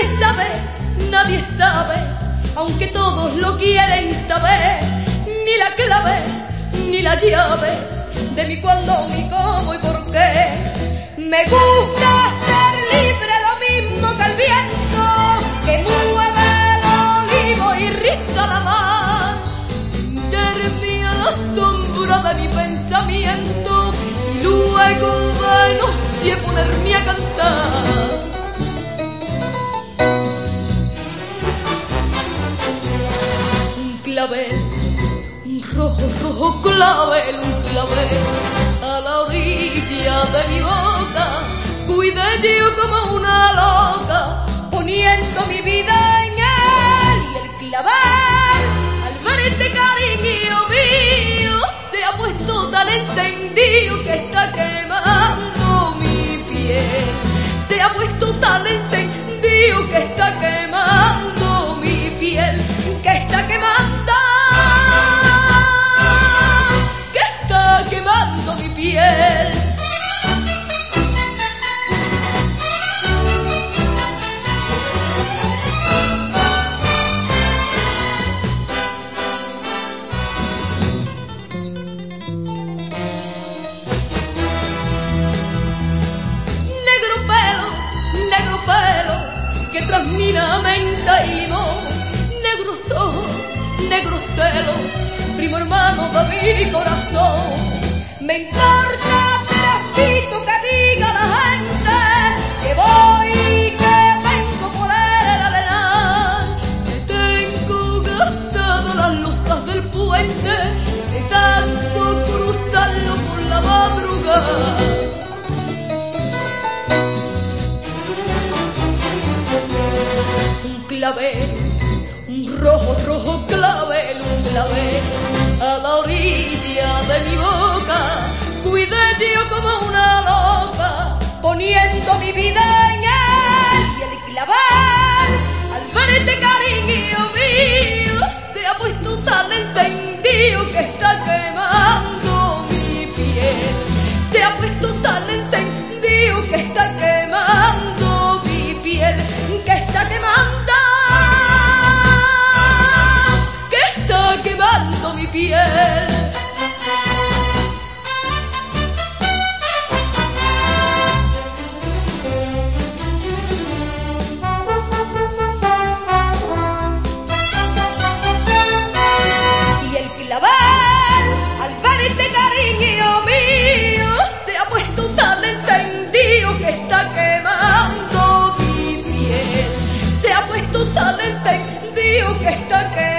Nadie sabe, nadie sabe, aunque todos lo quieren saber, ni la clave, ni la llave de mi cuándo, mi cómo y por qué. Me gusta ser libre, lo mismo que el viento, que mueve el olivo y riza la mar. Meterme a la sombra de mi pensamiento y luego de noche ponerme a cantar. Rojo, rojo clavel, un clavel a la orilla de mi boca. Cuide yo como una loca, poniendo mi vida en él y el clavel, al ver este cariño mío, se ha puesto tan encendido que está quemando piel. Transmina menta y limón, negros ojos, negro celo, primo hermano de mi corazón. Me importa trapito que diga la gente que voy que vengo por el arenal. Que tengo gastadas las losas del puente de tanto cruzarlo por la madrugada. Un clavel, un rojo, rojo clavel, un clavel a la orilla de mi boca. Cuidé yo como una loca, poniendo mi vida en él y el clavel. Al ver este cariño mío, se ha puesto tan encendido que Y el claval, al ver este cariño mío, se ha puesto tan encendido que está quemando mi piel. Se ha puesto tan encendido que está quemando.